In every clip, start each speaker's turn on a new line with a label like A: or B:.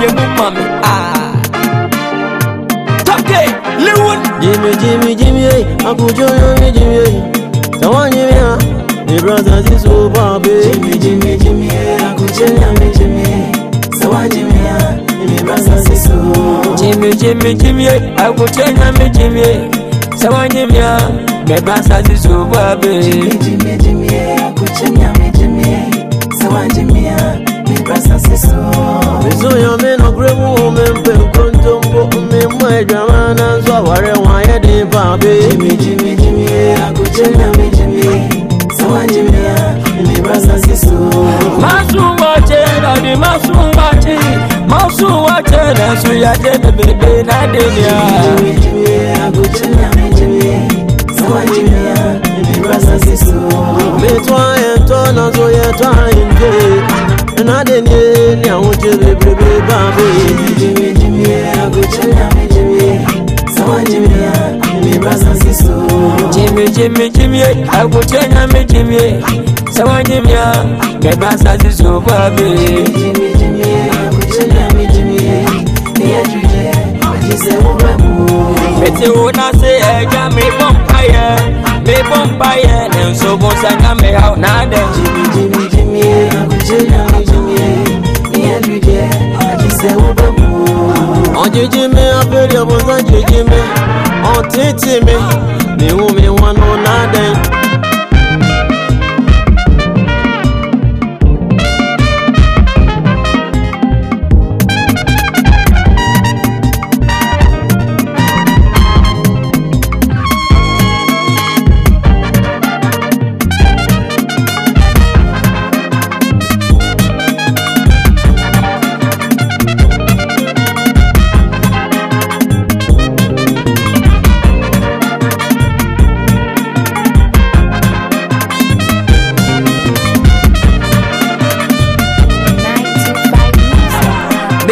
A: dénú mọ̀ mi. Tọ́kẹ̀ léwọ́n. Jimmy Jimmy Jimmy ey, àkùjọ yan mi Jimmy ey, sọ̀wọ́n Jimmy hàn, ah. the brother ti so bá a bẹ́. Jimmy Jimmy Jimmy ey, àkùjọ yan mi Jimmy ey, sọ̀wọ́n Jimmy hàn, ah. the brother ti so. Jimmy Jimmy Jimmy ey, àkùjọ yan mi Jimmy ey, sọ̀wọ́n Jimmy hàn, ah. the brother ti so bá eh. Jimmy Jimmy Jimmy ey, àkùjọ yan mi Jimmy ey, sọ̀wọ́n Jimmy hàn, the brother ti so. Every woman been contumbo me my drama and so I want you to baby. Jimmy, Jimmy, Jimmy, I could tell me Jimmy. Someone Jimmy, me brasa sisu. Masu wache na di masu wache, masu wache na su ya jene bebe na dunia. Jimmy, Jimmy, I could tell me Jimmy. Someone Jimmy, me brasa sisu. Me twa entona so na dey near ni àwọn jẹ bèbèrè bá a bò yé. jìmì jìmì àgùjẹ àmì jìmì sáwọn jìmì àmì bá sàn sí so. jìmì jìmì jìmì àgùjẹ àmì jìmì sáwọn jìmì àmì bá sàn sí so bá a bè. jìmì jìmì àgùjẹ àmì jìmì ní àjùjẹ àjẹsẹ̀ wọ́n bẹ̀ kú. ètò wo náà ṣe ẹja mi bọ̀ ń pa yẹ mi bọ̀ ń pa yẹ ẹ̀ ń sọ bó ṣàkàmì àwọn náà ajijime abẹ́rẹ́ ọmọ náà jẹjẹmẹ ọ̀tí tì mí níwọ̀n.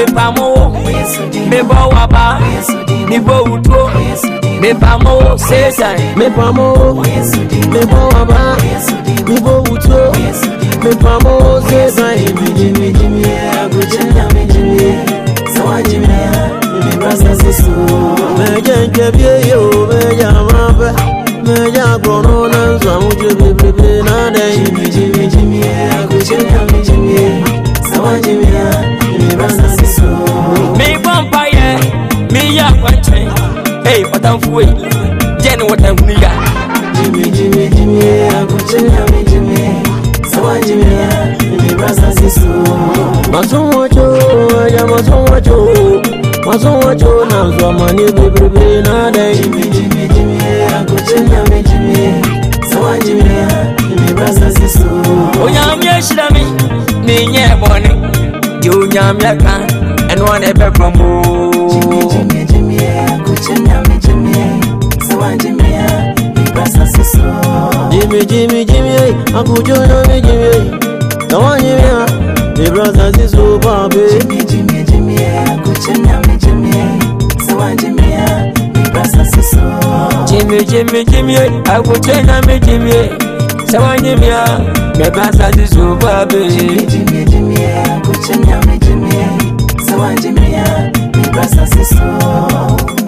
A: mepamowo mepɔwa ba mipo wutu mepamowo sesa mepamowo mepɔwa ba mipo wutu mepamowo sesa yi mi jimi. atamfuwe jeni watangulia jimi jimi jimi akuchenya mijimi sawa jimi ya nimebrasa sisu masomocho ya masomocho masomocho na zwamani bibribi na dai jimi jimi jimi akuchenya mijimi sawa jimi ya nimebrasa sisu onyamye shirami ninye boni yo nyamye kan enwane bekomo Jimmy, Jimmy, Kuchanyame, Jimmy, Sawa Jimmy, Ibrasa Siso. Jimmy, Jimmy, Jimmy, Akuchanyame, Jimmy, Sawa Jimmy, Ibrasa Siso, baby. Jimmy, Jimmy, Jimmy, Kuchanyame, Jimmy, Sawa Jimmy, Ibrasa Siso. Jimmy, Jimmy, Jimmy, Akuchanyame, Jimmy, Sawa Jimmy, Ibrasa Siso, baby. Jimmy, Jimmy, Jimmy, Kuchanyame, Jimmy, Sawa Jimmy, Restless a